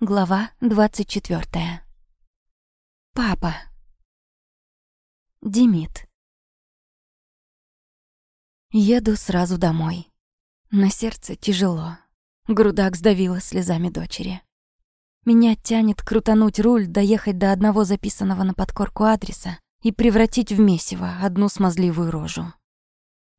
Глава 24. Папа. Демид. Еду сразу домой. На сердце тяжело. Грудак сдавила слезами дочери. Меня тянет крутануть руль, доехать до одного записанного на подкорку адреса и превратить в месиво одну смазливую рожу.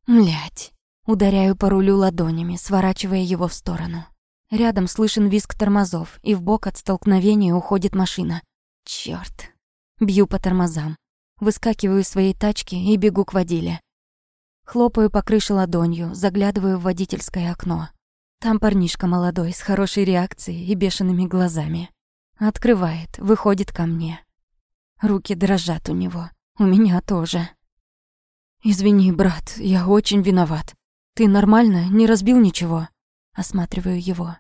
Млять. Ударяю по рулю ладонями, сворачивая его в сторону. Рядом слышен визг тормозов, и в бок от столкновения уходит машина. Чёрт. Бью по тормозам. Выскакиваю из своей тачки и бегу к водиле. Хлопаю по крыше ладонью, заглядываю в водительское окно. Там парнишка молодой, с хорошей реакцией и бешеными глазами. Открывает, выходит ко мне. Руки дрожат у него. У меня тоже. «Извини, брат, я очень виноват. Ты нормально? Не разбил ничего?» Осматриваю его.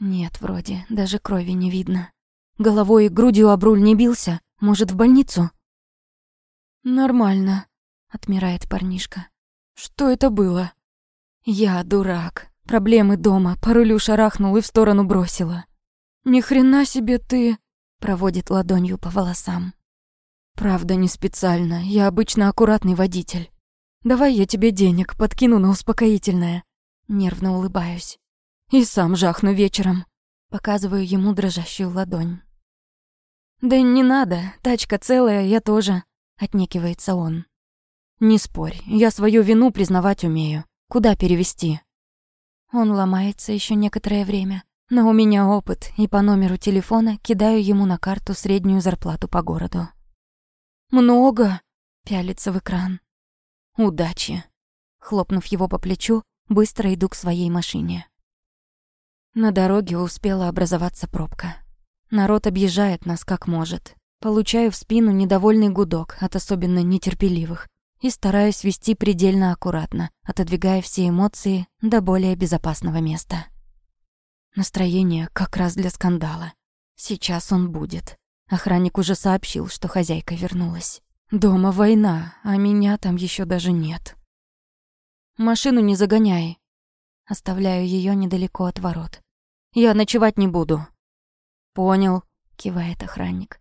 Нет, вроде, даже крови не видно. Головой и грудью об руль не бился? Может, в больницу? Нормально, отмирает парнишка. Что это было? Я дурак. Проблемы дома, по рулю шарахнул и в сторону бросила. Ни хрена себе ты, проводит ладонью по волосам. Правда, не специально. Я обычно аккуратный водитель. Давай я тебе денег подкину на успокоительное. Нервно улыбаюсь. И сам жахну вечером. Показываю ему дрожащую ладонь. «Да не надо, тачка целая, я тоже», — отнекивается он. «Не спорь, я свою вину признавать умею. Куда перевести? Он ломается еще некоторое время, но у меня опыт, и по номеру телефона кидаю ему на карту среднюю зарплату по городу. «Много?» — пялится в экран. «Удачи!» Хлопнув его по плечу, Быстро иду к своей машине. На дороге успела образоваться пробка. Народ объезжает нас как может. Получаю в спину недовольный гудок от особенно нетерпеливых и стараюсь вести предельно аккуратно, отодвигая все эмоции до более безопасного места. Настроение как раз для скандала. Сейчас он будет. Охранник уже сообщил, что хозяйка вернулась. Дома война, а меня там еще даже нет. Машину не загоняй. Оставляю ее недалеко от ворот. Я ночевать не буду. Понял, кивает охранник.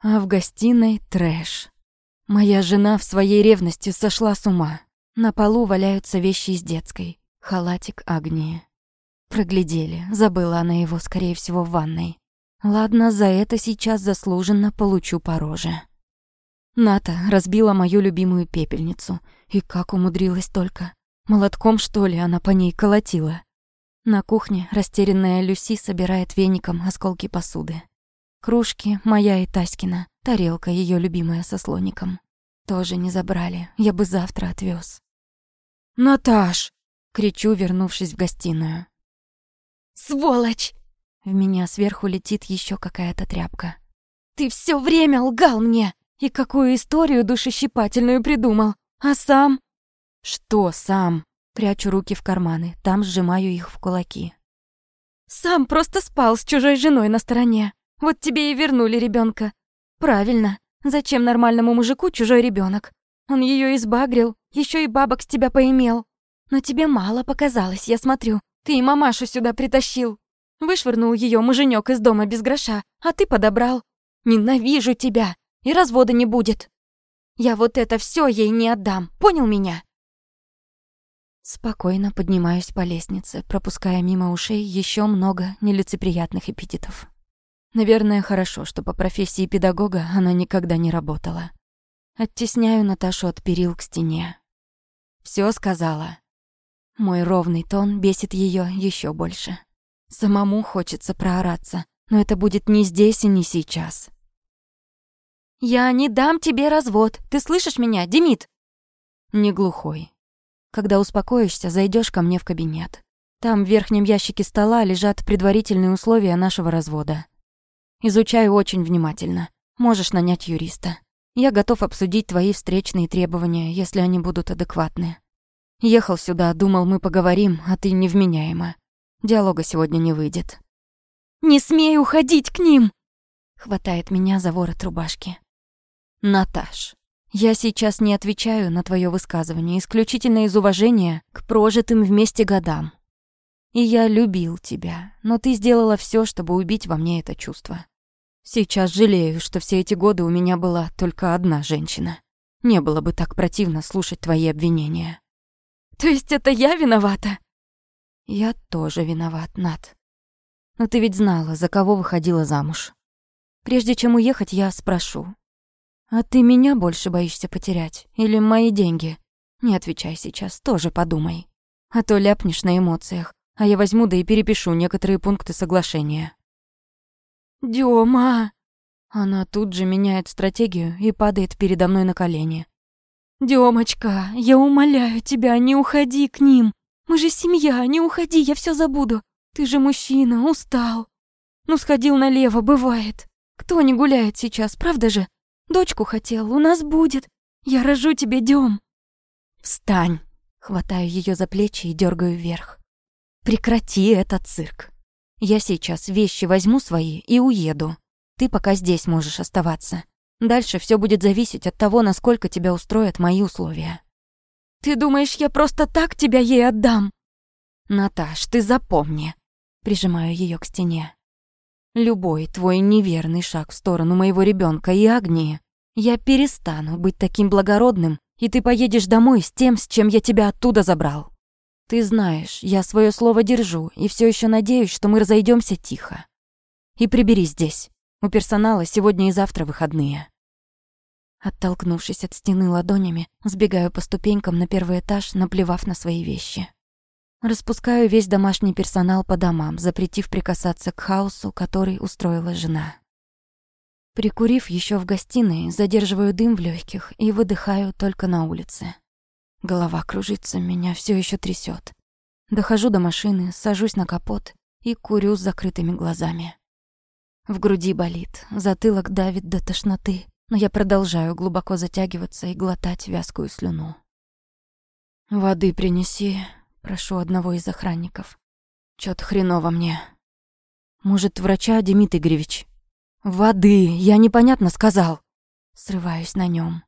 А в гостиной трэш. Моя жена в своей ревности сошла с ума. На полу валяются вещи из детской. Халатик Агнии. Проглядели, забыла она его, скорее всего, в ванной. Ладно, за это сейчас заслуженно получу по роже. Ната разбила мою любимую пепельницу. И как умудрилась только. Молотком, что ли, она по ней колотила. На кухне растерянная Люси собирает веником осколки посуды. Кружки моя и Таськина, тарелка ее любимая со слоником. Тоже не забрали, я бы завтра отвез. «Наташ!» — кричу, вернувшись в гостиную. «Сволочь!» В меня сверху летит еще какая-то тряпка. «Ты все время лгал мне!» И какую историю душещипательную придумал. А сам? Что сам? Прячу руки в карманы, там сжимаю их в кулаки. Сам просто спал с чужой женой на стороне. Вот тебе и вернули ребенка. Правильно. Зачем нормальному мужику чужой ребенок? Он ее избагрил, еще и бабок с тебя поимел. Но тебе мало показалось, я смотрю. Ты и мамашу сюда притащил. Вышвырнул ее муженек из дома без гроша, а ты подобрал. Ненавижу тебя и развода не будет. Я вот это все ей не отдам, понял меня?» Спокойно поднимаюсь по лестнице, пропуская мимо ушей еще много нелицеприятных эпитетов. Наверное, хорошо, что по профессии педагога она никогда не работала. Оттесняю Наташу от перил к стене. Все сказала. Мой ровный тон бесит ее еще больше. Самому хочется проораться, но это будет не здесь и не сейчас. «Я не дам тебе развод. Ты слышишь меня, Демид?» «Не глухой. Когда успокоишься, зайдешь ко мне в кабинет. Там в верхнем ящике стола лежат предварительные условия нашего развода. Изучаю очень внимательно. Можешь нанять юриста. Я готов обсудить твои встречные требования, если они будут адекватны. Ехал сюда, думал, мы поговорим, а ты невменяема. Диалога сегодня не выйдет». «Не смей уходить к ним!» Хватает меня за ворот рубашки. Наташ, я сейчас не отвечаю на твое высказывание исключительно из уважения к прожитым вместе годам. И я любил тебя, но ты сделала все, чтобы убить во мне это чувство. Сейчас жалею, что все эти годы у меня была только одна женщина. Не было бы так противно слушать твои обвинения. То есть это я виновата? Я тоже виноват, Над. Но ты ведь знала, за кого выходила замуж. Прежде чем уехать, я спрошу. А ты меня больше боишься потерять? Или мои деньги? Не отвечай сейчас, тоже подумай. А то ляпнешь на эмоциях, а я возьму да и перепишу некоторые пункты соглашения. Дёма! Она тут же меняет стратегию и падает передо мной на колени. Дёмочка, я умоляю тебя, не уходи к ним. Мы же семья, не уходи, я все забуду. Ты же мужчина, устал. Ну, сходил налево, бывает. Кто не гуляет сейчас, правда же? Дочку хотел, у нас будет. Я рожу тебе, Дём. Встань. Хватаю ее за плечи и дергаю вверх. Прекрати этот цирк. Я сейчас вещи возьму свои и уеду. Ты пока здесь можешь оставаться. Дальше все будет зависеть от того, насколько тебя устроят мои условия. Ты думаешь, я просто так тебя ей отдам? Наташ, ты запомни. Прижимаю ее к стене. Любой твой неверный шаг в сторону моего ребенка и Агнии, я перестану быть таким благородным и ты поедешь домой с тем, с чем я тебя оттуда забрал. Ты знаешь, я свое слово держу и все еще надеюсь, что мы разойдемся тихо. И прибери здесь. У персонала сегодня и завтра выходные. Оттолкнувшись от стены ладонями, сбегаю по ступенькам на первый этаж, наплевав на свои вещи. Распускаю весь домашний персонал по домам, запретив прикасаться к хаосу, который устроила жена. Прикурив еще в гостиной, задерживаю дым в легких и выдыхаю только на улице. Голова кружится, меня все еще трясет. Дохожу до машины, сажусь на капот и курю с закрытыми глазами. В груди болит, затылок давит до тошноты, но я продолжаю глубоко затягиваться и глотать вязкую слюну. «Воды принеси», — прошу одного из охранников. «Чё-то хреново мне». «Может, врача, Демид Игоревич?» «Воды! Я непонятно сказал!» Срываюсь на нем.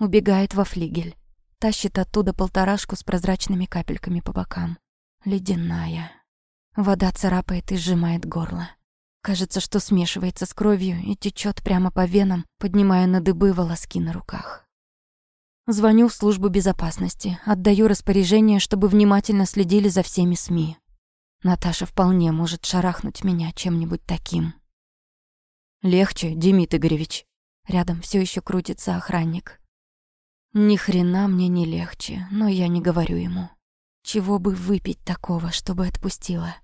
Убегает во флигель. Тащит оттуда полторашку с прозрачными капельками по бокам. Ледяная. Вода царапает и сжимает горло. Кажется, что смешивается с кровью и течет прямо по венам, поднимая на дыбы волоски на руках. Звоню в службу безопасности, отдаю распоряжение, чтобы внимательно следили за всеми СМИ. Наташа вполне может шарахнуть меня чем-нибудь таким. Легче, Демид Игоревич. Рядом все еще крутится охранник. Ни хрена мне не легче, но я не говорю ему. Чего бы выпить такого, чтобы отпустила?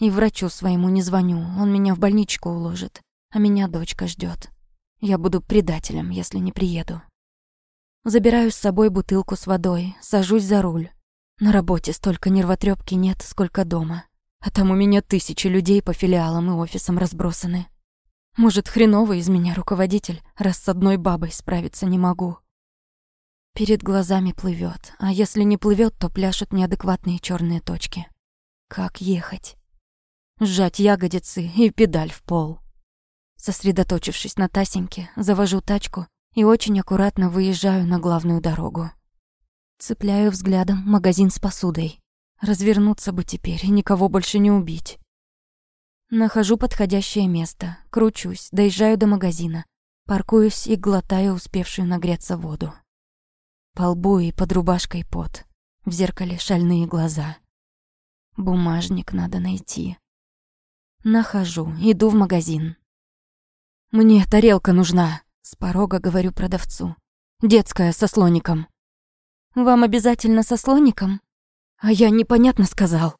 И врачу своему не звоню, он меня в больничку уложит, а меня дочка ждет. Я буду предателем, если не приеду. Забираю с собой бутылку с водой, сажусь за руль. На работе столько нервотрепки нет, сколько дома. А там у меня тысячи людей по филиалам и офисам разбросаны. Может, хреновый из меня руководитель, раз с одной бабой справиться не могу. Перед глазами плывет, а если не плывет, то пляшут неадекватные черные точки. Как ехать? Сжать ягодицы и педаль в пол. Сосредоточившись на Тасеньке, завожу тачку и очень аккуратно выезжаю на главную дорогу. Цепляю взглядом магазин с посудой. Развернуться бы теперь и никого больше не убить. Нахожу подходящее место, кручусь, доезжаю до магазина, паркуюсь и глотаю успевшую нагреться воду. По лбу и под рубашкой пот, в зеркале шальные глаза. Бумажник надо найти. Нахожу, иду в магазин. «Мне тарелка нужна», — с порога говорю продавцу. «Детская, со слоником». «Вам обязательно со слоником?» «А я непонятно сказал».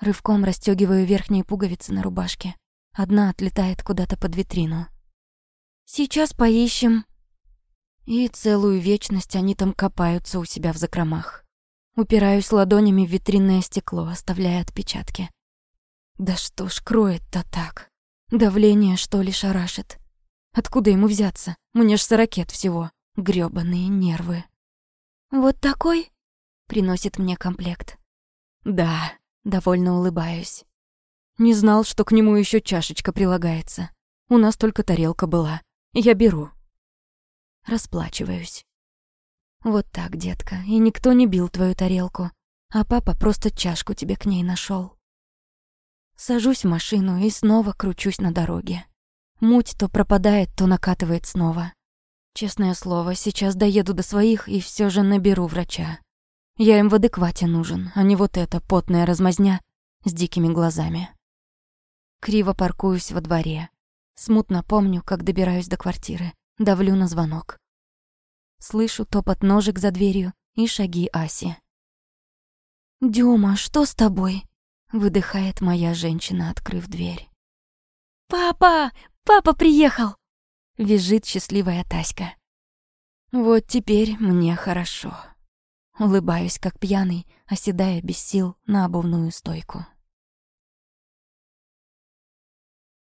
Рывком расстёгиваю верхние пуговицы на рубашке. Одна отлетает куда-то под витрину. «Сейчас поищем». И целую вечность они там копаются у себя в закромах. Упираюсь ладонями в витринное стекло, оставляя отпечатки. Да что ж кроет-то так? Давление, что ли, шарашит? Откуда ему взяться? Мне ж сорокет всего. Грёбаные нервы. «Вот такой?» — приносит мне комплект. «Да», Довольно улыбаюсь. Не знал, что к нему еще чашечка прилагается. У нас только тарелка была. Я беру. Расплачиваюсь. Вот так, детка, и никто не бил твою тарелку. а папа просто чашку тебе к ней нашел. Сажусь в машину и снова кручусь на дороге. Муть то пропадает, то накатывает снова. Честное слово, сейчас доеду до своих и все же наберу врача. Я им в адеквате нужен, а не вот эта потная размазня с дикими глазами. Криво паркуюсь во дворе. Смутно помню, как добираюсь до квартиры. Давлю на звонок. Слышу топот ножек за дверью и шаги Аси. «Дёма, что с тобой?» — выдыхает моя женщина, открыв дверь. «Папа! Папа приехал!» — визжит счастливая Таська. Вот теперь мне хорошо. Улыбаюсь, как пьяный, оседая без сил на обувную стойку.